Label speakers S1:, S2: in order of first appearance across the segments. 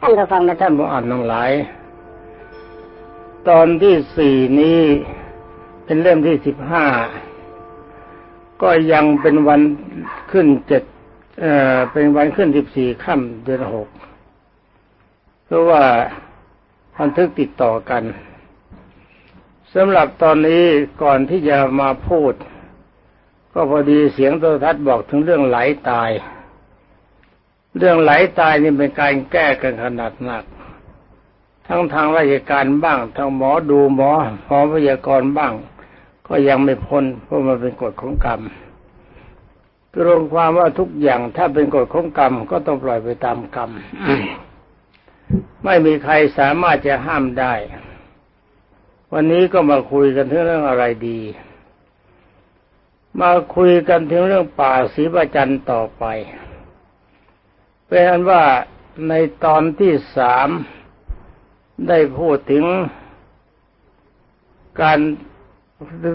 S1: ท่านผู้ฟังและท่านผู้อ่านทั้งหลาย ตอนที่สี่นี้เป็นเล่มที่สิบห้าก็ยังเป็นวันขึ้นเจ็ดเอ่อเป็นวันขึ้นสิบสี่ค่ำเดือนหกเพราะว่าบันทึกติดต่อกันสำหรับตอนนี้ก่อนที่จะมาพูด ก็พอดีเสียงโทรทัศน์บอกถึงเรื่องไหลตาย เรื่องไหลตายนี่เป็นการแก้กันขนาดหนัก ทั้งทางราชการบ้างทางหมอดูหมอหมอพยากรณ์บ้าง ก็ยังไม่พ้นเพราะมันเป็นกฎของกรรมรวมความว่าทุกอย่างถ้าเป็นกฎของกรรมก็ต้องปล่อยไปตามกรรม ไม่มีใครสามารถจะห้ามได้ วันนี้ก็มาคุยกันถึงเรื่องอะไรดี มาคุยกันถึงเรื่องป่าศรีประจันต่อไป เป็นอันว่าในตอนที่สามได้พูดถึงการ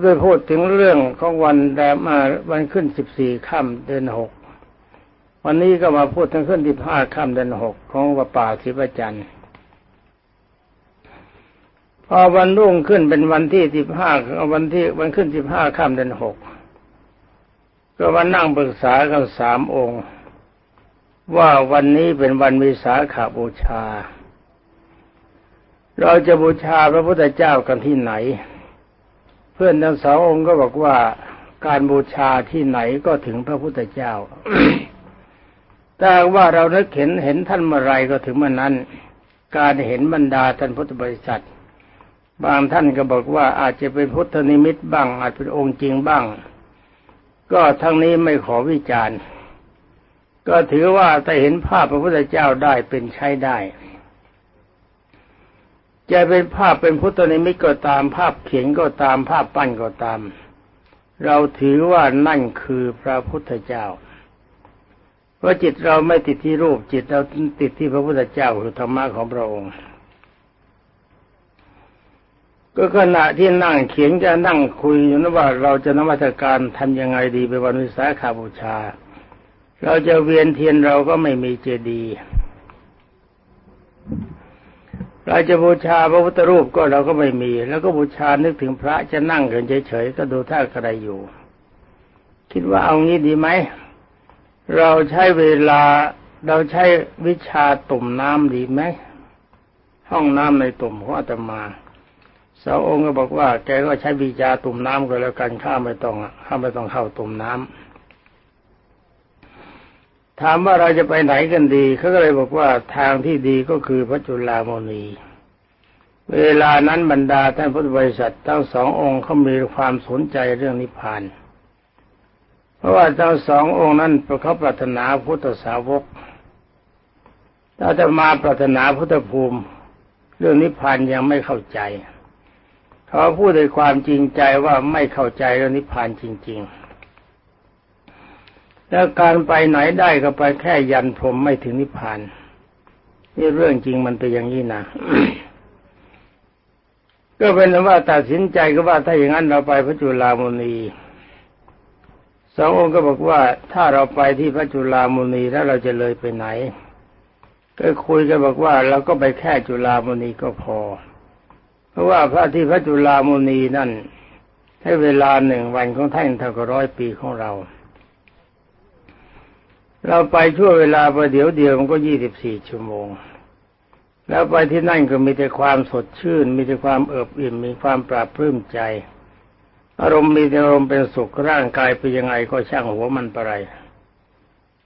S1: ได้พูดถึงเรื่องของวันแรมมาวันขึ้นสิบสี่ค่ำเดือนหกวันนี้ก็มาพูดถึงขึ้นสิบห้าค่ำเดือนหกของวัป่าศรีประจันทร์พอวันรุ่งขึ้นเป็นวันที่สิบห้าวันที่วันขึ้นสิบห้าค่ำเดือนหกก็มานั่งปรึกษากันสามองค์ ว่าวันนี้เป็นวันวิสาขาบูชา เราจะบูชาพระพุทธเจ้ากันที่ไหน เพื่อนทั้งสององค์ก็บอกว่าการบูชาที่ไหนก็ถึงพระพุทธเจ้าแต่ว่าเรานึกเห็นเห็นท่านเมื่อไรก็ถึงเมื่อนั้น การเห็นบรรดาท่านพุทธบริษัท บางท่านก็บอกว่าอาจจะเป็นพุทธนิมิตบ้าง อาจเป็นองค์จริงบ้าง ก็ทั้งนี้ไม่ขอวิจารณ์ ก็ถือว่าถ้าเห็นภาพพระพุทธเจ้าได้เป็นใช้ได้จะเป็นภาพเป็นพุทธนิมิตก็ตามภาพเขียนก็ตามภาพปั้นก็ตาม เราถือว่านั่นคือพระพุทธเจ้า เพราะจิตเราไม่ติดที่รูปจิตเราติดที่พระพุทธเจ้าคือธรรมะของพระองค์ ก็ขณะที่นั่งเขียนจะนั่งคุยอยู่นะว่าเราจะนมัสการทำยังไงดีไปวันวิสาขบูชา เราจะเวียนเทียนเราก็ไม่มีเจดีย์เราจะบูชาพระพุทธรูปก็เราก็ไม่มี แล้วก็บูชานึกถึงพระจะนั่งกันเฉยๆก็ดูท่ากระไรอยู่ คิดว่าเอางี้ดีไหมเราใช้เวลาเราใช้วิชาตุ่มน้ำดีไหมห้องน้ำในตุ่มของอาตมาสาวองค์ก็บอกว่า แกก็ใช้วิชาตุ่มน้ำก็แล้วกันข้าไม่ต้องข้าไม่ต้องเข้าตุ่มน้ำ ถามว่าเราจะไปไหนกันดีเขาก็เลยบอกว่าทางที่ดีก็คือพระจุลามณีเวลานั้นบรรดาท่านพุทธบริษัททั้งสององค์เขามีความสนใจเรื่องนิพพาน เพราะว่าทั้งสององค์นั้นเขาปรารถนาพุทธสาวกถ้าจะมาปรารถนาพุทธภูมิ เรื่องนิพพานยังไม่เข้าใจเขาพูดด้วยความจริงใจว่าไม่เข้าใจเรื่องนิพพานจริง ๆ แล้วการไปไหนได้ก็ไปแค่ยันพรมไม่ถึงนิพพาน นี่เรื่องจริงมันเป็นอย่างนี้นะก็เป็นว่าตัดสินใจก็ว่าถ้าอย่างนั้นเราไปพระจุลามุนีสององค์ก็บอกว่าถ้าเราไปที่พระจุลามุนีแล้วเราจะเลยไปไหน ก็คุยกันบอกว่าเราก็ไปแค่จุลามุนีก็พอ เพราะว่าพระที่พระจุลามุนีนั่นให้เวลาหนึ่งวันของท่านเท่ากับร้อยปีของเรา เราไปชั่วเวลาประเดี๋ยวเดียวมันก็ยี่สิบสี่ชั่วโมง แล้วไปที่นั่นก็มีแต่ความสดชื่น มีแต่ความเอิบอิ่มมีความปราบปลื้มใจ อารมณ์มีแต่อารมณ์เป็นสุขร่างกายเป็นยังไงก็ช่างหัวมันไปไร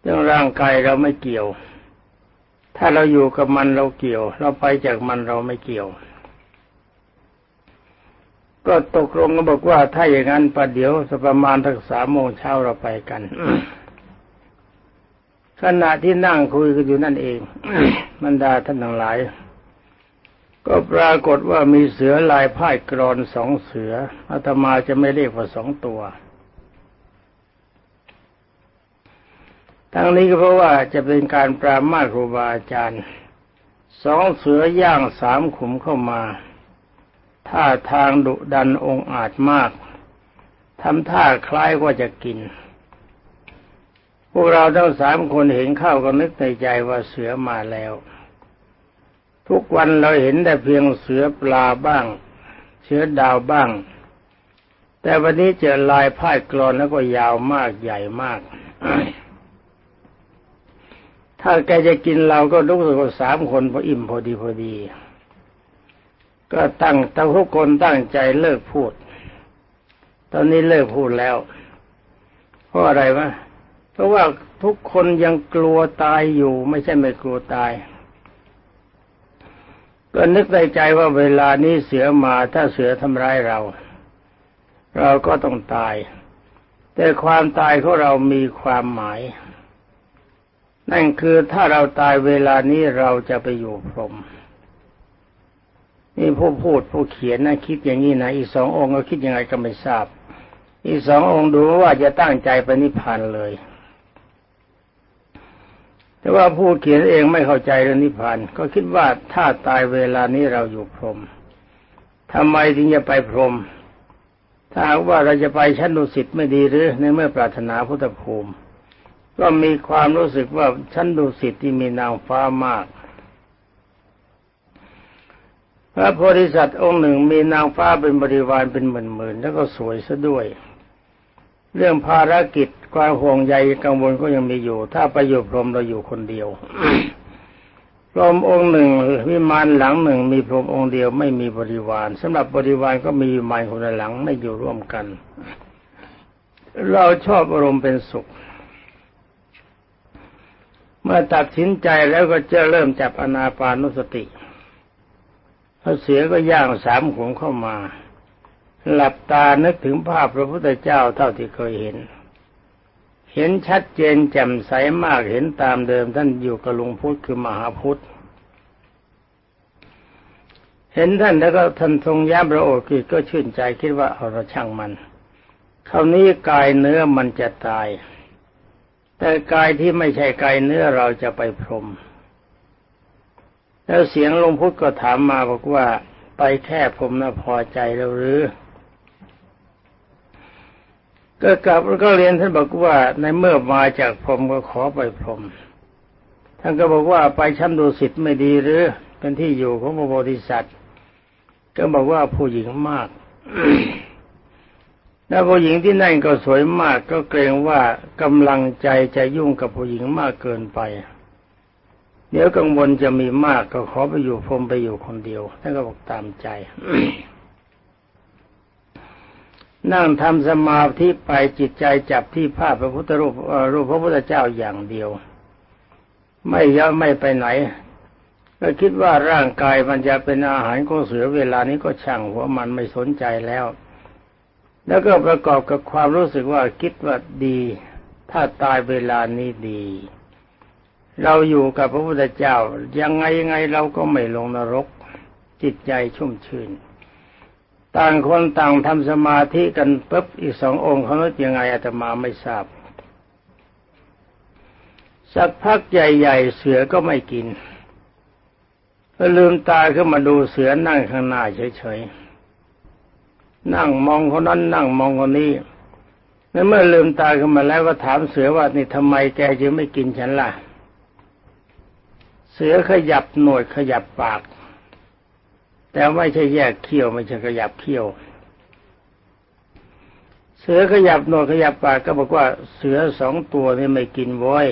S1: เรื่องร่างกายเราไม่เกี่ยว ถ้าเราอยู่กับมันเราเกี่ยว เราไปจากมันเราไม่เกี่ยว ก็ตกลงกันบอกว่าถ้าอย่างนั้นประเดี๋ยวสักประมาณทักสามโมงเช้าเราไปกัน ขณะที่นั่งคุยกันอยู่นั่นเองบรรดาท่านทั้งหลาย ก็ปรากฏว่ามีเสือลายพ่ายกรอนสองเสืออาตมาจะไม่เรียกว่าสองตัว ทั้งนี้ก็เพราะว่าจะเป็นการปรามาครูบาอาจารย์สองเสือย่างสามขุมเข้ามาท่าทางดุดันองอาจมากทำท่าคล้ายว่าจะกิน พวกเราทั้งสามคนเห็นเข้าก็นึกในใจว่าเสือมาแล้ว ทุกวันเราเห็นแต่เพียงเสือปลาบ้าง เสือดาวบ้าง แต่วันนี้เจอลายพาดกรอนแล้วก็ยาวมากใหญ่มากถ้าแกจะกินเราก็รู้สึกว่าสามคนพออิ่มพอดีพอดี ก็ตั้งแต่ทุกคนตั้งใจเลิกพูด ตอนนี้เลิกพูดแล้ว เพราะอะไรวะ เพราะว่าทุกคนยังกลัวตายอยู่ ไม่ใช่ไม่กลัวตายก็นึกในใจว่าเวลานี้เสือมาถ้าเสือทำร้ายเรา เราก็ต้องตาย แต่ความตายของเรามีความหมาย นั่นคือถ้าเราตายเวลานี้เราจะไปอยู่พรหมนี่ผู้พูดผู้เขียนนะคิดอย่างนี้นะอีกสององค์ก็คิดยังไงก็ไม่ทราบ อีกสององค์ดูว่าจะตั้งใจไปนิพพานเลย แต่ว่าผู้เขียนเองไม่เข้าใจเรื่องนิพพาน ก็คิดว่าถ้าตายเวลานี้เราอยู่พรหมทำไมถึงจะไปพรหมถ้าว่าเราจะไปชั้นดุสิตไม่ดีหรือในเมื่อปรารถนาพุทธภูมิ ก็มีความรู้สึกว่าชั้นดุสิตที่มีนางฟ้ามาก พระโพธิสัตว์องค์หนึ่งมีนางฟ้าเป็นบริวารเป็นหมื่นๆแล้วก็สวยซะด้วย เรื่องภารกิจความห่วงใยกังวลก็ยังมีอยู่ ถ้าไปอยู่พรหมเราอยู่คนเดียวพรหมองค์หนึ่งวิมานหลังหนึ่ง มีพรหมองค์เดียวไม่มีบริวารสำหรับบริวารก็มีวิมานคนละหลังไม่อยู่ร่วมกัน เราชอบอารมณ์เป็นสุข เมื่อตัดสินใจแล้วก็จะเริ่มจับอนาปานุสติพระเสียก็ย่างสามขงเข้ามา หลับตานึกถึงภาพพระพุทธเจ้าเท่าที่เคยเห็น เห็นชัดเจนแจ่มใสมากเห็นตามเดิมท่านอยู่กับหลุงพุทธคือมหาพุทธเห็นท่านแล้วก็ท่านทรงย้ำพระโอษฐ์ก็ชื่นใจคิดว่าเอาเราช่างมันคราวนี้กายเนื้อมันจะตาย แต่กายที่ไม่ใช่กายเนื้อเราจะไปพรม แล้วเสียงหลวงพุทธก็ถามมาบอกว่า ไปแค่ผมนะพอใจแล้วหรือ ก็กลับก็เรียนท่านบอกว่าในเมื่อมาจากพรมก็ขอไปพรมท่านก็บอกว่าไปชั้นดุสิตไม่ดีหรือเป็นที่อยู่ของพระโพธิสัตว์ก็บอกว่าผู้หญิงมากแล้วผู้หญิงที่นั่นก็สวยมาก ก็เกรงว่ากำลังใจจะยุ่งกับผู้หญิงมากเกินไป เดี๋ยวกังวลจะมีมากก็ขอไปอยู่พรมไปอยู่คนเดียวท่านก็บอกตามใจ นั่งทำสมาธิไปจิตใจจับที่ภาพพระพุทธรูปรูปพระพุทธเจ้าอย่างเดียว ไม่ย่อไม่ไปไหนก็คิดว่าร่างกายมันจะเป็นอาหารของเสือเวลานี้ก็ช่างหัวมันไม่สนใจแล้ว แล้วก็ประกอบกับความรู้สึกว่าคิดว่าดี ถ้าตายเวลานี้ดี เราอยู่กับพระพุทธเจ้า ยังไงยังไงเราก็ไม่ลงนรก จิตใจชุ่มชื่น ต่างคนต่างทำสมาธิกันปุ๊บอีกสององค์เขาคิดยังไงอาตมาไม่ทราบ สักพักใหญ่ๆเสือก็ไม่กินก็ลืมตาขึ้นมาดูเสือนั่งข้างหน้าเฉยๆนั่งมองคนนั้นนั่งมองคนนี้แล้วเมื่อลืมตาขึ้นมาแล้วก็ถามเสือว่านี่ทำไมแกจึงไม่กินฉันล่ะ เสือขยับหนวดขยับปาก แต่ไม่ใช่แยกเขี้ยวไม่ใช่ขยับเขี้ยว เสือขยับหนวดขยับปากก็บอกว่าเสือสองตัวนี่ไม่กินว้อย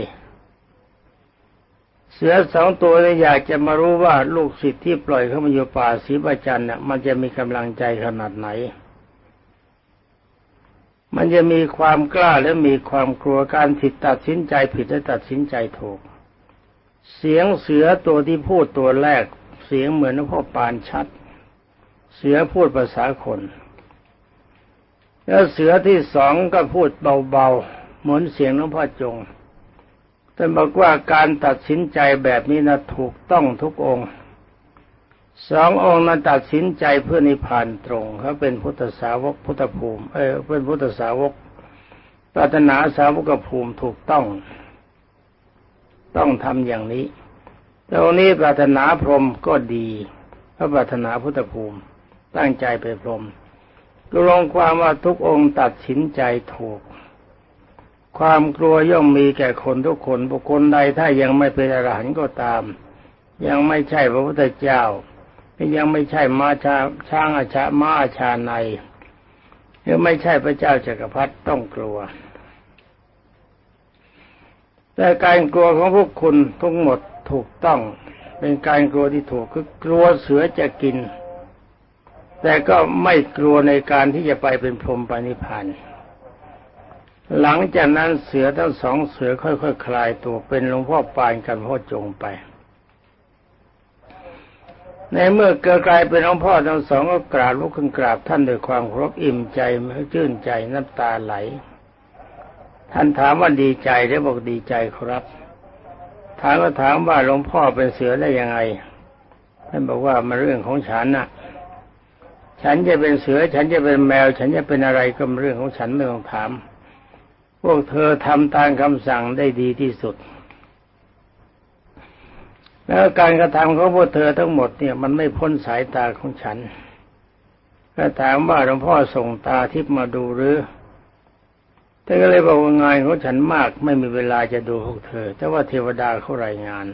S1: เสือสองตัวนี่อยากจะมารู้ว่าลูกศิษย์ที่ปล่อยเข้ามาอยู่ป่าศรีประจันเนี่ยมันจะมีกำลังใจขนาดไหน มันจะมีความกล้าและมีความกลัวการผิดตัดสินใจผิดและตัดสินใจถูก เสียงเสือตัวที่พูดตัวแรก เสียงเหมือนหลวงพ่อปานชัด เสือพูดภาษาคน แล้วเสือที่สองก็พูดเบาๆเหมือนเสียงหลวงพ่อจงท่านบอกว่าการตัดสินใจแบบนี้นะถูกต้องทุกองค์สององค์นั้นตัดสินใจเพื่อนิพพานตรงเขาเป็นพุทธสาวกพุทธภูมิ เออเป็นพุทธสาวกปรารถนาสาวกภูมิถูกต้อง ต้องทำอย่างนี้ ตรงนี้ปรารถนาพรหมก็ดีพระปรารถนาพุทธภูมิ ตั้งใจไปพรหมก็ลงความว่าทุกองค์ตัดสินใจถูก ความกลัวย่อมมีแก่คนทุกคน บุคคลใดถ้ายังไม่เป็นอรหันต์ก็ตาม ยังไม่ใช่พระพุทธเจ้ายังไม่ใช่มาชาช้างอาชามาอาชาในหรือไม่ใช่พระเจ้าจักรพรรดิต้องกลัว แต่การกลัวของพวกคุณทั้งหมด ถูกต้อง เป็นการกลัวที่ถูกคือกลัวเสือจะกิน แต่ก็ไม่กลัวในการที่จะไปเป็นพรหมปณิพานหลังจากนั้นเสือทั้งสองเสือค่อยๆคคลายตัวเป็นหลวงพ่อปานกันพ่อจงไป ในเมื่อเกิดกลายเป็นหลวงพ่อทั้งสองก็กราบลุกขึ้นกราบท่านด้วยความครบอิ่มใจชื่นใจน้ำตาไหล ท่านถามว่าดีใจได้บอกดีใจครับ ถามก็ถามว่าหลวงพ่อเป็นเสือได้ยังไงท่านบอกว่ามันเรื่องของฉันน่ะ ฉันจะเป็นเสือ ฉันจะเป็นแมว ฉันจะเป็นอะไรก็เป็นเรื่องของฉันไม่ต้องถาม พวกเธอทำตามคำสั่งได้ดีที่สุด แล้วการกระทำของพวกเธอทั้งหมดเนี่ย มันไม่พ้นสายตาของฉัน ก็ถามว่าหลวงพ่อส่งตาทิพย์มาดูหรือ แต่ก็เลยบอกว่างานของฉันมากไม่มีเวลาจะดูพวกเธอ แต่ว่าเทวดาเขารายงาน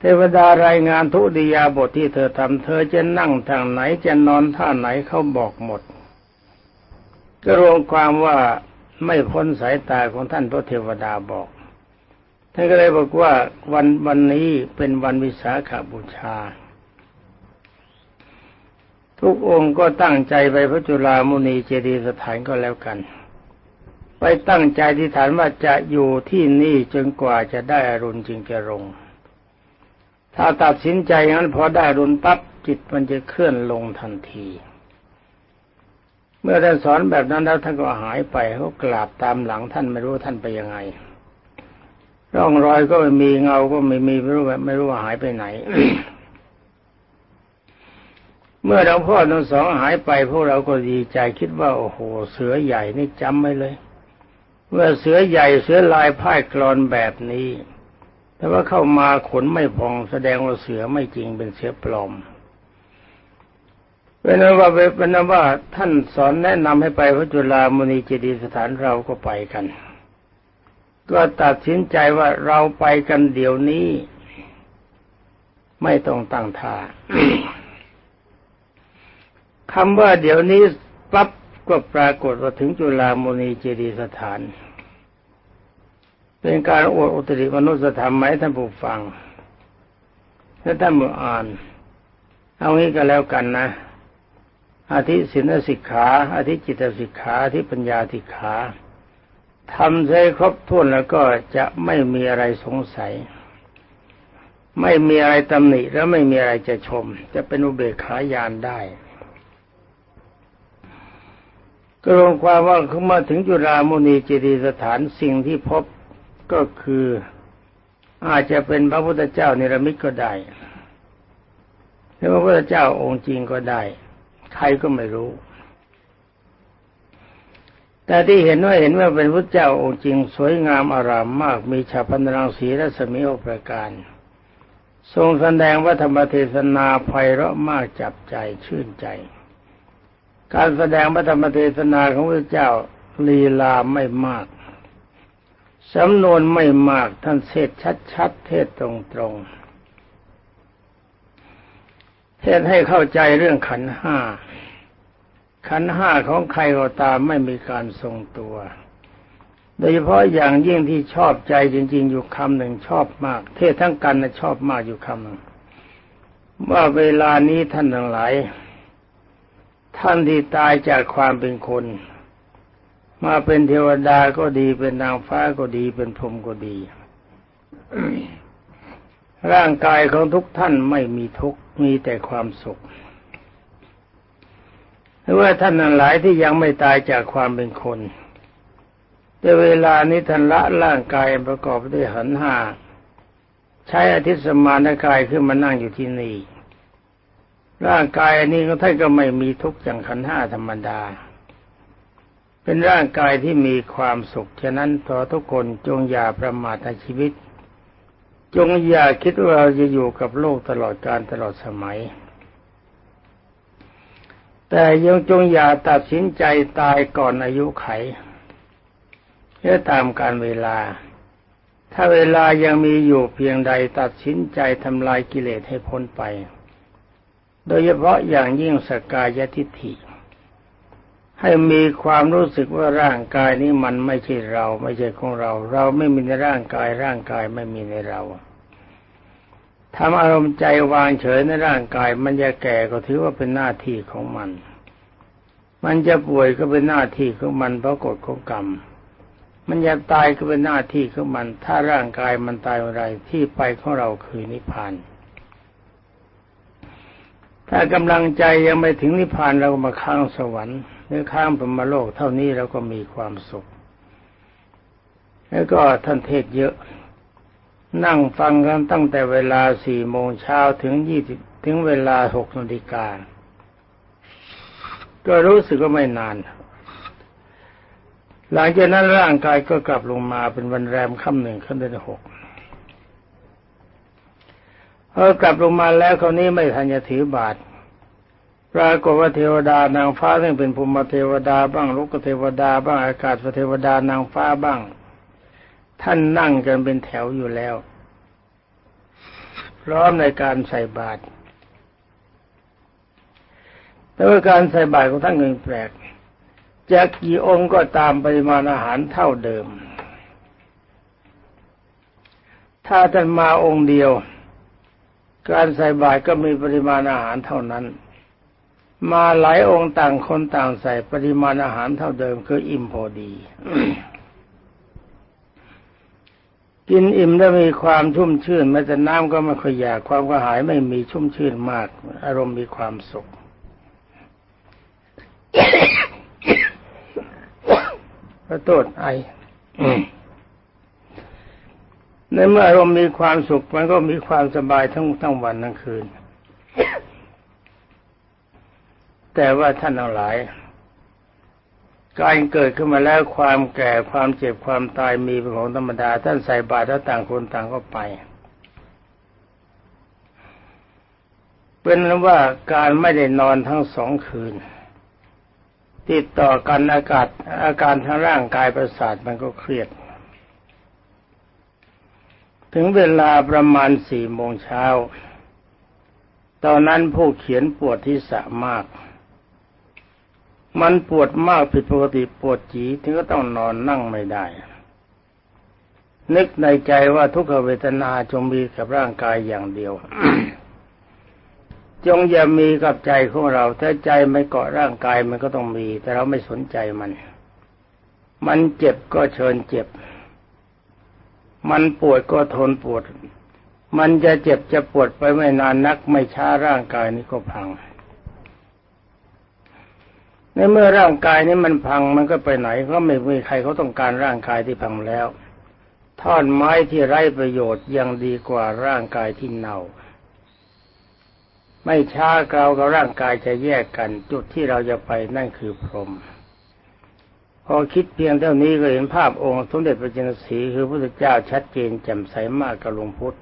S1: เทวดารายงานทุติยาบทที่เธอทำเธอจะนั่งทางไหนจะนอนท่าไหนเขาบอกหมด ก็รวมความว่าไม่พ้นสายตาของท่านพระเทวดาบอกท่านก็เลยบอกว่าวันวันนี้เป็นวันวิสาขบูชา ทุกองค์ก็ตั้งใจไปพระจุลามุนีเจดีย์สถานก็แล้วกัน ไปตั้งใจที่ฐานว่าจะอยู่ที่นี่จนกว่าจะได้อรุณจึงจะลง ถ้าตัดสินใจงั้นพอได้อรุณปั๊บจิตมันจะเคลื่อนลงทันที เมื่อท่านสอนแบบนั้นแล้วท่านก็หายไปเขากราบตามหลังท่านไม่รู้ท่านไปยังไง ร่องรอยก็ไม่มีเงาก็ไม่มีไม่รู้ไม่รู้ว่าหายไปไหน เมื่อหลวงพ่อทั้งสองหายไปพวกเราก็ดีใจคิดว่าโอ้โห เสือใหญ่นี่จำไว้เลยเมื่อเสือใหญ่เสือลายพ่ายกรอนแบบนี้ แต่ว่าเข้ามาขนไม่พองแสดงว่าเสือไม่จริงเป็นเสือปลอมเป็นว่าเป็นว่าท่านสอนแนะนำให้ไปพระจุลามณีเจดีย์สถานเราก็ไปกัน ก็ตัดสินใจว่าเราไปกันเดี๋ยวนี้ ไม่ต้องตั้งท่า คำว่าเดี๋ยวนี้ปั๊บก็ปรากฏว่าถึงจุลามณีเจดีย์สถาน เป็นการอวดอุตริมนุสธรรมไหมท่านผู้ฟังถ้าท่านมืออ่าน เอางี้ก็แล้วกันนะอาทิศีลสิกขาอาทิจิตสิกขาอาทิปัญญาสิกขาทำใช้ครบถ้วนแล้วก็จะไม่มีอะไรสงสัย ไม่มีอะไรตำหนิแล้วไม่มีอะไรจะชม จะเป็นอุเบกขาญาณได้ ก็รวมความว่าเขามาถึงจุฬามุนีเจดีสถานสิ่งที่พบก็คืออาจจะเป็นพระพุทธเจ้านิรมิตก็ได้หรือพระพุทธเจ้าองค์จริงก็ได้ ใครก็ไม่รู้ แต่ที่เห็นว่าเห็นว่าเป็นพระเจ้าองค์จริง สวยงามอารามมาก มีฉาพันรังสีและสมิโอประการ ทรงแสดงว่าธรรมเทศนาไพเราะมากจับใจชื่นใจ การแสดงพระธรรมเทศนาของพระเจ้าลีลาไม่มาก สำนวนไม่มากท่านเทศชัดๆ เทศตรงๆ เทศให้เข้าใจเรื่องขันห้า ขันห้าของใครก็ตามไม่มีการทรงตัว โดยเฉพาะอย่างยิ่งที่ชอบใจจริง ๆ อยู่คำหนึ่งชอบมาก เทศทั้งกันนะชอบมากอยู่คำหนึ่งว่าเวลานี้ท่านทั้งหลาย ท่านที่ตายจากความเป็นคน มาเป็นเทวดาก็ดีเป็นนางฟ้าก็ดีเป็นพรหมก็ดี ร่างกายของทุกท่านไม่มีทุกข์มีแต่ความสุขหรือว่าท่านนั้นหลายที่ยังไม่ตายจากความเป็นคน แต่เวลานี้ท่านละร่างกายประกอบด้วยหันห้าใช้อาทิสมานกายขึ้นมานั่งอยู่ที่นี่ ร่างกายนี้ก็ท่านก็ไม่มีทุกข์อย่างขันห้าธรรมดา เป็นร่างกายที่มีความสุข ฉะนั้นขอทุกคนจงอย่าประมาทในชีวิต จงอย่าคิดว่าเราจะอยู่กับโลกตลอดการตลอดสมัย แต่ยังจงอย่าตัดสินใจตายก่อนอายุไขเพื่อตามการเวลา ถ้าเวลายังมีอยู่เพียงใดตัดสินใจทำลายกิเลสให้พ้นไป โดยเฉพาะอย่างยิ่งสกายทิฏฐิ ให้มีความรู้สึกว่าร่างกายนี้มันไม่ใช่เรา ไม่ใช่ของเรา เราไม่มีในร่างกายร่างกายไม่มีในเราทำอารมณ์ใจวางเฉยในร่างกาย มันจะแก่ก็ถือว่าเป็นหน้าที่ของมัน มันจะป่วยก็เป็นหน้าที่ของมันเพราะกฎของกรรม มันจะตายก็เป็นหน้าที่ของมัน ถ้าร่างกายมันตายอะไรที่ไปของเราคือนิพพาน ถ้ากำลังใจยังไม่ถึงนิพพานเราก็มาค้างสวรรค์หรือค้างพรมโลกเท่านี้เราก็มีความสุข แล้วก็ท่านเทศเยอะ นั่งฟังกันตั้งแต่เวลาสี่โมงเช้าถึงยี่สิบถึงเวลาหกนาฬิกาก็รู้สึกว่าไม่นาน หลังจากนั้นร่างกายก็กลับลงมาเป็นวันแรมค่ำหนึ่งขึ้นเดือนหก พอกลับลงมาแล้วคราวนี้ไม่ทันจะถือบาทปรากฏว่าเทวดานางฟ้าซึ่งเป็นภูมิเทวดาบ้างลูกเทวดาบ้างอากาศเทวดานางฟ้าบ้าง ท่านนั่งกันเป็นแถวอยู่แล้ว พร้อมในการใส่บาตรแต่ว่าการใส่บาตรของท่านเงินแปลกจะกี่องค์ก็ตามปริมาณอาหารเท่าเดิม ถ้าท่านมาองค์เดียว การใส่บาตรก็มีปริมาณอาหารเท่านั้น มาหลายองค์ต่างคนต่างใส่ปริมาณอาหารเท่าเดิมคืออิ่มพอดี กินอิ่มแล้วมีความชุ่มชื่นแม้แต่น้ำก็ไม่ค่อยอยากความกระหายไม่มีชุ่มชื่นมาก อารมณ์มีความสุขพระโทษไอ ในเมื่ออารมณ์มีความสุขมันก็มีความสบายทั้งทั้งวันทั้งคืน แต่ว่าท่านทั้งหลายการเกิดขึ้นมาแล้วความแก่ความเจ็บความตายมีเป็นของธรรมดา ท่านใส่บาตรแล้วต่างคนต่างก็ไป เป็นว่าการไม่ได้นอนทั้งสองคืน ติดต่อกันอากาศอาการทางร่างกายประสาทมันก็เครียด ถึงเวลาประมาณสี่โมงเช้า ตอนนั้นผู้เขียนปวดที่สะมาก มันปวดมากผิดปกติปวดจีถึงก็ต้องนอนนั่งไม่ได้ นึกในใจว่าทุกขเวทนาจงมีกับร่างกายอย่างเดียว จงอย่ามีกับใจของเรา ถ้าใจไม่เกาะร่างกายมันก็ต้องมี แต่เราไม่สนใจมัน มันเจ็บก็เชิญเจ็บ มันปวดก็ทนปวด มันจะเจ็บจะปวดไปไม่นานนัก ไม่ช้าร่างกายนี้ก็พัง ในเมื่อร่างกายนี้มันพังมันก็ไปไหนก็ไม่มีใครเขาต้องการร่างกายที่พังแล้ว ท่อนไม้ที่ไร้ประโยชน์ยังดีกว่าร่างกายที่เน่า ไม่ช้าเกากับร่างกายจะแยกกัน จุดที่เราจะไปนั่นคือพรหม พอคิดเพียงเท่านี้ก็เห็นภาพองค์สมเด็จพระจินสีคือพระพุทธเจ้าชัดเจนแจ่มใสมากกับหลวงพุทธ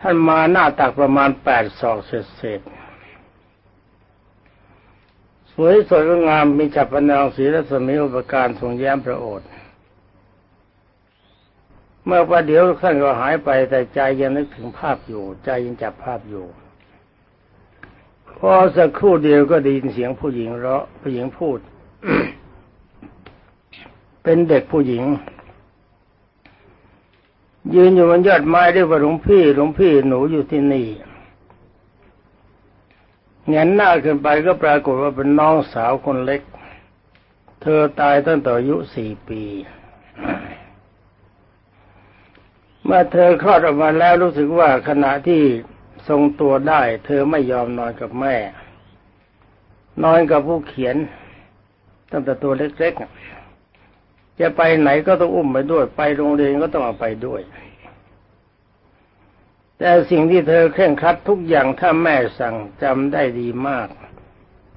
S1: ท่านมาหน้าตักประมาณแปดศอกเศษสวยสดงามมีจับพนางศีรัศมีอุปการทรงแย้มพระโอษฐ์เมื่อประเดี๋ยวท่านก็หายไปแต่ใจยังนึกถึงภาพอยู่ ใจยังจับภาพอยู่ พอสักครู่เดียวก็ได้ยินเสียงผู้หญิงเราะผู้หญิงพูด เป็นเด็กผู้หญิง ยืนอยู่บนยอดไม้เรียกว่าหลวงพี่หลวงพี่หนูอยู่ที่นี่เงนหน้าขึ้นไปก็ปรากฏว่าเป็นน้องสาวคนเล็ก เธอตายตั้งแต่อายุสี่ปี เมื่อเธอคลอดออกมาแล้วรู้สึกว่าขณะที่ทรงตัวได้ เธอไม่ยอมนอนกับแม่ นอนกับผู้เขียนตั้งแต่ตัวเล็กๆ จะไปไหนก็ต้องอุ้มไปด้วย ไปโรงเรียนก็ต้องเอาไปด้วย แต่สิ่งที่เธอเคร่งครัดทุกอย่างถ้าแม่สั่งจำได้ดีมาก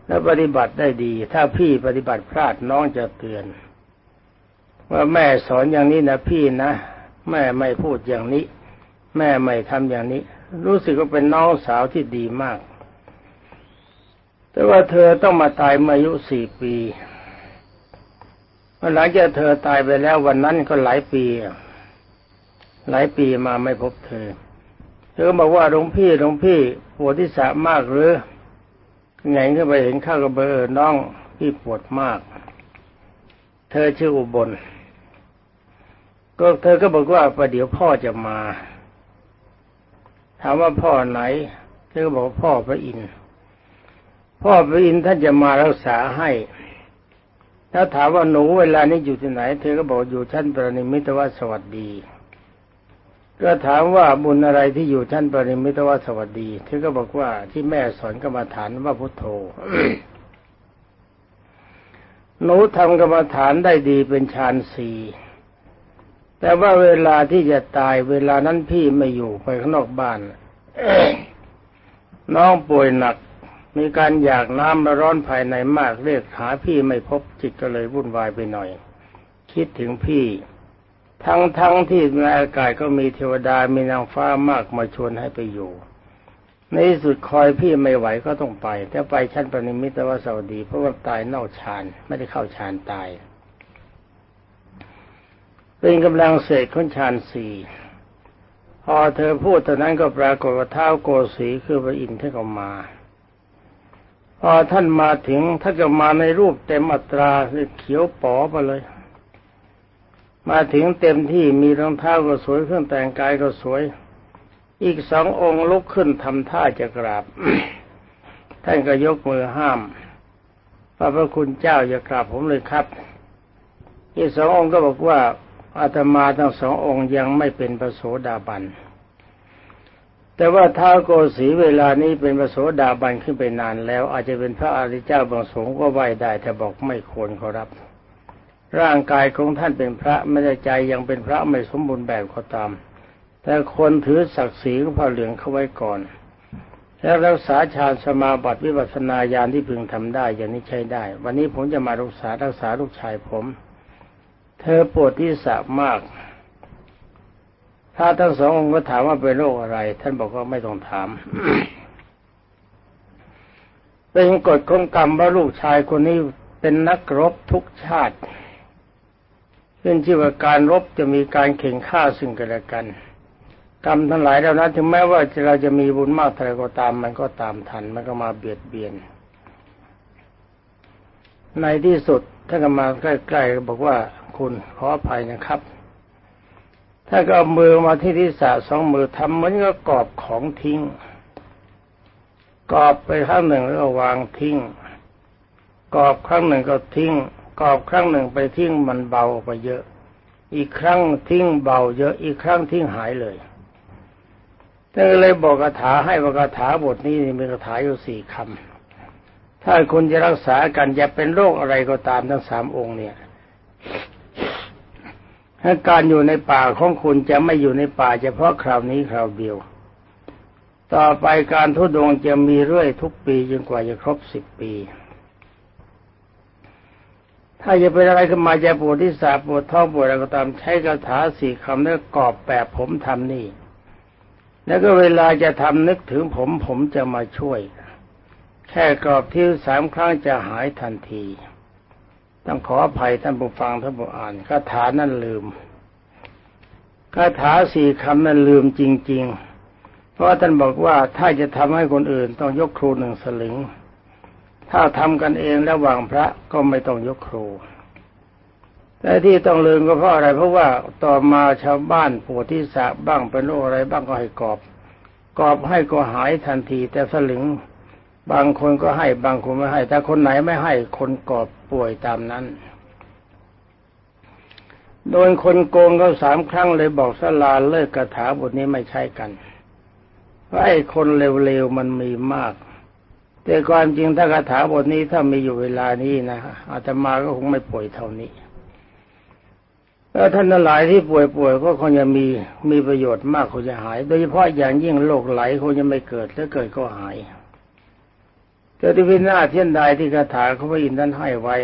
S1: และปฏิบัติได้ดี ถ้าพี่ปฏิบัติพลาดน้องจะเตือน ว่าแม่สอนอย่างนี้นะพี่นะ แม่ไม่พูดอย่างนี้ แม่ไม่ทำอย่างนี้ รู้สึกว่าเป็นน้องสาวที่ดีมาก แต่ว่าเธอต้องมาตายเมื่ออายุสี่ปี หลังจากเธอตายไปแล้ววันนั้นก็หลายปี หลายปีมาไม่พบเธอ เธอบอกว่าหลวงพี่หลวงพี่ปวดที่สะมากหรือไงก็ไปเห็นข้าวกระเบือน้องพี่ปวดมาก เธอชื่ออุบล ก็เธอก็บอกว่าประเดี๋ยวพ่อจะมา ถามว่าพ่อไหน เธอก็บอกพ่อพระอินทร์พ่อพระอินทร์ท่านจะมารักษาให้ ถ้าถามว่าหนูเวลานี้อยู่ที่ไหน เธอก็บอกอยู่ชั้นปรนิมิตวสวัสดี ก็ถามว่าบุญอะไรที่อยู่ชั้นปรนิมิตวสวัสดี เธอก็บอกว่าที่แม่สอนกรรมฐานว่าพุทโธ หนูทำกรรมฐานได้ดีเป็นฌานสี่แต่ว่าเวลาที่จะตายเวลานั้นพี่ไม่อยู่ไปข้างนอกบ้านน้องป่วยหนัก มีการอยากน้ำร้อนภายในมากเรียกหาพี่ไม่พบจิตก็เลยวุ่นวายไปหน่อย คิดถึงพี่ ทั้งทั้งที่ในอากาศก็มีเทวดามีนางฟ้ามากมาชวนให้ไปอยู่ ในที่สุดคอยพี่ไม่ไหวก็ต้องไปแต่ไปชั้นปณิมิตวสวัสดีเพราะว่าตายนอกฌานไม่ได้เข้าฌานตายเป็นกำลังเศษของฌานสี่พอเธอพูดตอนนั้นก็ปรากฏว่าเท้าโกสีคือพระอินทร์ท่านก็มา พอท่านมาถึงท่านก็มาในรูปเต็มอัตราเลยเขียวป๋อไปเลย มาถึงเต็มที่มีรองเท้าก็สวยเครื่องแต่งกายก็สวย อีกสององค์ลุกขึ้นทำท่าจะกราบ ท่านก็ยกมือห้ามพระพระคุณเจ้าอย่ากราบผมเลยครับอีกสององค์ก็บอกว่าอาตมาทั้งสององค์ยังไม่เป็นพระโสดาบัน แต่ว่าท้าวโกสีเวลานี้เป็นพระโสดาบันขึ้นไปนานแล้ว อาจจะเป็นพระอริยเจ้าบางสงฆ์ก็ไหวได้แต่บอกไม่ควรขอรับ ร่างกายของท่านเป็นพระไม่ได้ใจยังเป็นพระไม่สมบูรณ์แบบก็ตาม แต่คนถือศักดิ์ศรีของพระเหลืองเข้าไว้ก่อน แล้วรักษาฌานสมาบัติวิปัสสนาญาณที่พึงทำได้อย่างนี้ใช้ได้ วันนี้ผมจะมารักษารักษาลูกชายผม เธอปวดที่สะมาก ถ้าทั้งสององค์ก็ถามว่าเป็นโรคอะไร ท่านบอกว่าไม่ต้องถาม เป็นกฎของกรรมว่าลูกชายคนนี้เป็นนักรบทุกชาติขึ้นชื่อว่าการรบจะมีการเข่งฆ่าซึ่งกันและกัน กรรมทั้งหลายเหล่านั้นถึงแม้ว่าเราจะมีบุญมากเท่าไรก็ตาม มันก็ตามทันมันก็มาเบียดเบียน ในที่สุดท่านก็มาใกล้ๆบอกว่าคุณขออภัยนะครับ ถ้าก็เอามือมาที่ที่สะสองมือทำเหมือนก็กอบของทิ้ง กอบไปข้างหนึ่งแล้วก็วางทิ้ง กอบครั้งหนึ่งก็ทิ้ง กอบครั้งหนึ่งไปทิ้งมันเบาไปเยอะ อีกครั้งทิ้งเบาเยอะ อีกครั้งทิ้งหายเลยท่านเลยบอกคาถาให้ว่าคาถาบทนี้มีคาถาอยู่สี่คำถ้าคุณจะรักษากันจะเป็นโรคอะไรก็ตามทั้งสามองค์เนี่ย ถ้าการอยู่ในป่าของคุณจะไม่อยู่ในป่าเฉพาะคราวนี้คราวเดียว ต่อไปการทุดงจะมีเรื่อยทุกปีจนกว่าจะครบสิบปี ถ้าจะเป็นอะไรขึ้นมาจะปวดที่สาปวดท้องปวดอะไรก็ตามใช้คาถาสี่คำแล้วกอบแปบผมทำนี่ แล้วก็เวลาจะทำนึกถึงผมผมจะมาช่วย แค่กรอบที่สามครั้งจะหายทันที ต้องขออภัยท่านผู้ฟังท่านผู้อ่านคาถานั่นลืมคาถาสี่คำนั้นลืมจริง ๆ เพราะท่านบอกว่าถ้าจะทำให้คนอื่นต้องยกครูหนึ่งสลึง ถ้าทำกันเองระหว่างพระก็ไม่ต้องยกครูแต่ที่ต้องลืมก็เพราะอะไร เพราะว่าต่อมาชาวบ้านปวดที่สะบ้างเป็นโรคอะไรบ้างก็ให้กอบ กอบให้ก็หายทันทีแต่สลึง บางคนก็ให้บางคนไม่ให้แต่คนไหนไม่ให้คนกอบป่วยตามนั้นโดนคนโกงเขาสามครั้งเลยบอกสลาเลิกกระถาบทนี้ไม่ใช่กันเพราะไอ้คนเร็วๆมันมีมาก แต่ความจริงถ้ากระถาบทนี้ถ้ามีอยู่เวลานี้นะอาตมาก็คงไม่ป่วยเท่านี้แล้วท่านหลายที่ป่วยๆก็คงจะมีมีประโยชน์มากคงจะหาย โดยเฉพาะอย่างยิ่งโรคไหลคงจะไม่เกิดถ้าเกิดก็หาย แต่ที่พินาศเทียนใดที่คาถาเขาพระอินทร์ท่านให้ไว้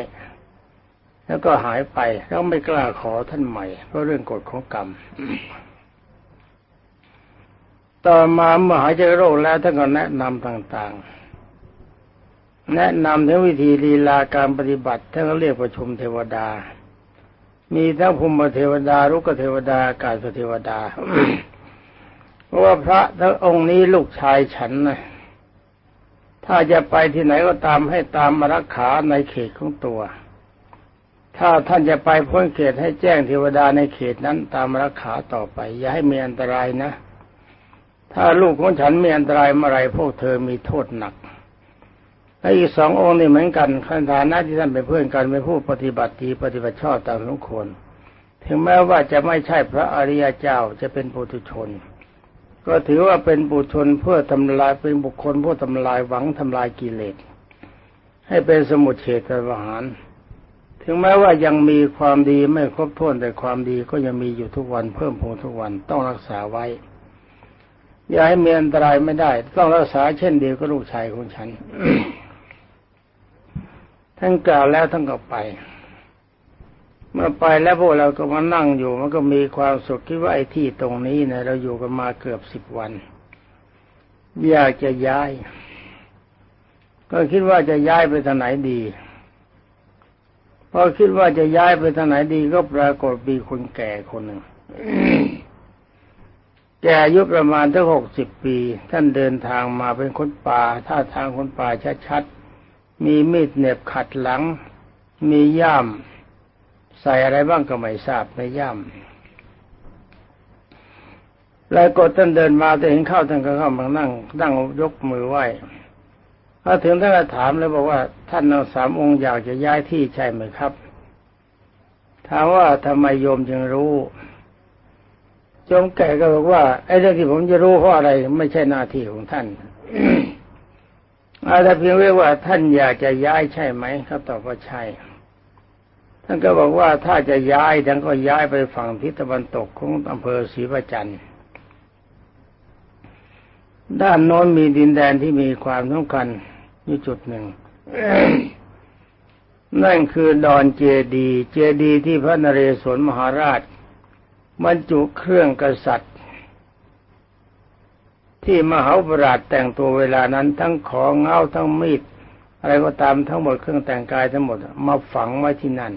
S1: แล้วก็หายไปแล้วไม่กล้าขอท่านใหม่ เพราะเรื่องกฎของกรรม ต่อมาเมื่อหายจากโรคแล้วท่านก็แนะนำต่างๆ แนะนำถึงวิธีลีลาการปฏิบัติท่านก็เรียกประชุมเทวดา มีทั้งภูมิเทวดารุกเทวดาอากาศเทวดาเพราะว่าพระทั้งองค์นี้ลูกชายฉันนะ ถ้าจะไปที่ไหนก็ตามให้ตามมารักขาในเขตของตัว ถ้าท่านจะไปพ้นเขตให้แจ้งเทวดาในเขตนั้นตามมารักขาต่อไป อย่าให้มีอันตรายนะ ถ้าลูกของฉันมีอันตรายเมื่อไรพวกเธอมีโทษหนักและอีกสององค์นี่เหมือนกันขันฐานะที่ท่านเป็นเพื่อนกันเป็นผู้ปฏิบัติดีปฏิบัติชอบตามสมควรถึงแม้ว่าจะไม่ใช่พระอริยเจ้าจะเป็นปุถุชน ก็ถือว่าเป็นปุถุชนเพื่อทำลายเป็นบุคคลผู้ทำลายหวังทำลายกิเลสให้เป็นสมุทเฉทประหาร ถึงแม้ว่ายังมีความดีไม่ครบถ้วนแต่ความดีก็ยังมีอยู่ทุกวันเพิ่มพูนทุกวันต้องรักษาไว้ อย่าให้มีอันตรายไม่ได้ ต้องรักษาเช่นเดียวกับลูกชายของฉันท่านกล่าวแล้วท่านก็ไป เมื่อไปแล้วพวกเราก็มานั่งอยู่ มันก็มีความสุขคิดว่าไอ้ที่ตรงนี้เนะเราอยู่กันมาเกือบสิบวันอยากจะย้าย ก็คิดว่าจะย้ายไปทางไหนดีพอคิดว่าจะย้ายไปทางไหนดีก็ปรากฏมีคนแก่คนหนึ่งแก่อายุประมาณทั้งหกสิบปี ท่านเดินทางมาเป็นคนป่าท่าทางคนป่าชัดๆมีมีดเหน็บขัดหลัง มีย่าม ใส่อะไรบ้างก็ไม่ทราบในย่าแล้วกดท่านเดินมาแต่เห็นเข้าท่านก็เข้ามานั่งนั่งยกมือไหว้พอถึงท่านก็ถามเลยบอกว่า ท่านทั้งสามองค์อยากจะย้ายที่ใช่ไหมครับถามว่าทำไมโยมจึงรู้จมแก่ก็บอกว่าไอ้เรื่องที่ผมจะรู้เพราะอะไร ไม่ใช่หน้าที่ของท่านอาถ้าเพียงเรียว่าท่านอยากจะย้ายใช่ไหมเขาตอบว่าใช่ ท่านก็บอกว่าถ้าจะย้ายท่านก็ย้ายไปฝั่งทิศตะวันตกของอำเภอศรีประจันทร์ด้านโน้นมีดินแดนที่มีความสำคัญอยู่จุดหนึ่ง นั่นคือดอนเจดี เจดีที่พระนเรศวรมหาราชบรรจุเครื่องกษัตริย์ ที่มหาปราชแต่งตัวเวลานั้นทั้งของเงาทั้งมีดอะไรก็ตามทั้งหมดเครื่องแต่งกายทั้งหมด มาฝังไว้ที่นั่น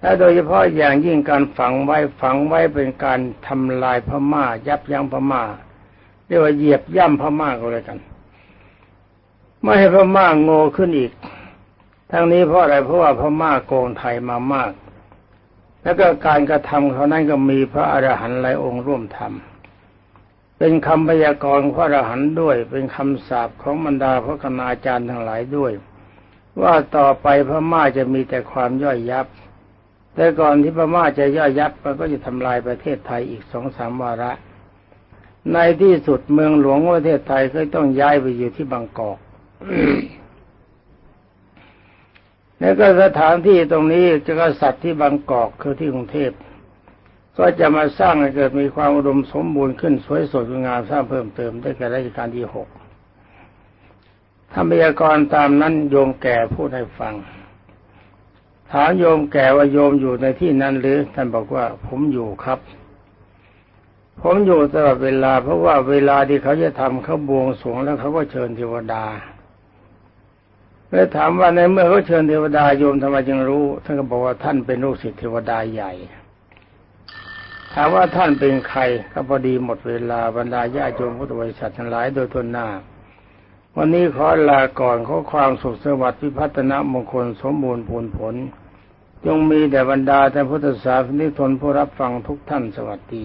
S1: และโดยเฉพาะอย่างยิ่งการฝังไว้ฝังไว้เป็นการทำลายพม่า ยับยั้งพม่าเรียกว่าเหยียบย่ำพม่าก็เลยกันไม่ให้พม่าโง่ขึ้นอีก ทั้งนี้เพราะอะไรเพราะว่าพม่าโกงไทยมามาก แล้วก็การกระทำเขานั้นก็มีพระอรหันต์หลายองค์ร่วมทำเป็นคำพยากรณ์พระอรหันต์ด้วย เป็นคำสาปของบรรดาพระคณาจารย์ทั้งหลายด้วย ว่าต่อไปพม่าจะมีแต่ความย่อยยับ แต่ก่อนที่พม่าจะย่อยยับมันก็จะทำลายประเทศไทยอีกสองสามวาระ ในที่สุดเมืองหลวงประเทศไทยก็ต้องย้ายไปอยู่ที่บางกอกแล้วก็สถานที่ตรงนี้จะกษัตริย์ที่บางกอกคือที่กรุงเทพก็จะมาสร้างให้เกิดมีความอุดมสมบูรณ์ขึ้นสวยสดงามสร้างเพิ่มเติมได้แก่ราชการที่หกถ้าพยากรตามนั้นโยมแก่พูดให้ฟัง ถามโยมแก่ว่าโยมอยู่ในที่นั้นหรือ ท่านบอกว่า ผมอยู่ครับ ผมอยู่ตลอดเวลา เพราะว่าเวลาที่เขาจะทำเขาบวงสรวงแล้วเขาก็เชิญเทวดาเลยถามว่าในเมื่อเขาเชิญเทวดาโยมทำไมจึงรู้ ท่านก็บอกว่าท่านเป็นลูกศิษย์เทวดาใหญ่ ถามว่าท่านเป็นใคร ก็พอดีหมดเวลาบรรดาญาโยมพุทธบริษัททั้งหลายโดยทนหน้า วันนี้ขอลาก่อนขอความสุขสวัสดิ์พิพัฒนมงคลสมบูรณ์ผลผล จงมีแต่บรรดาท่านพุทธศาสนิกชนผู้รับฟังทุกท่านสวัสดี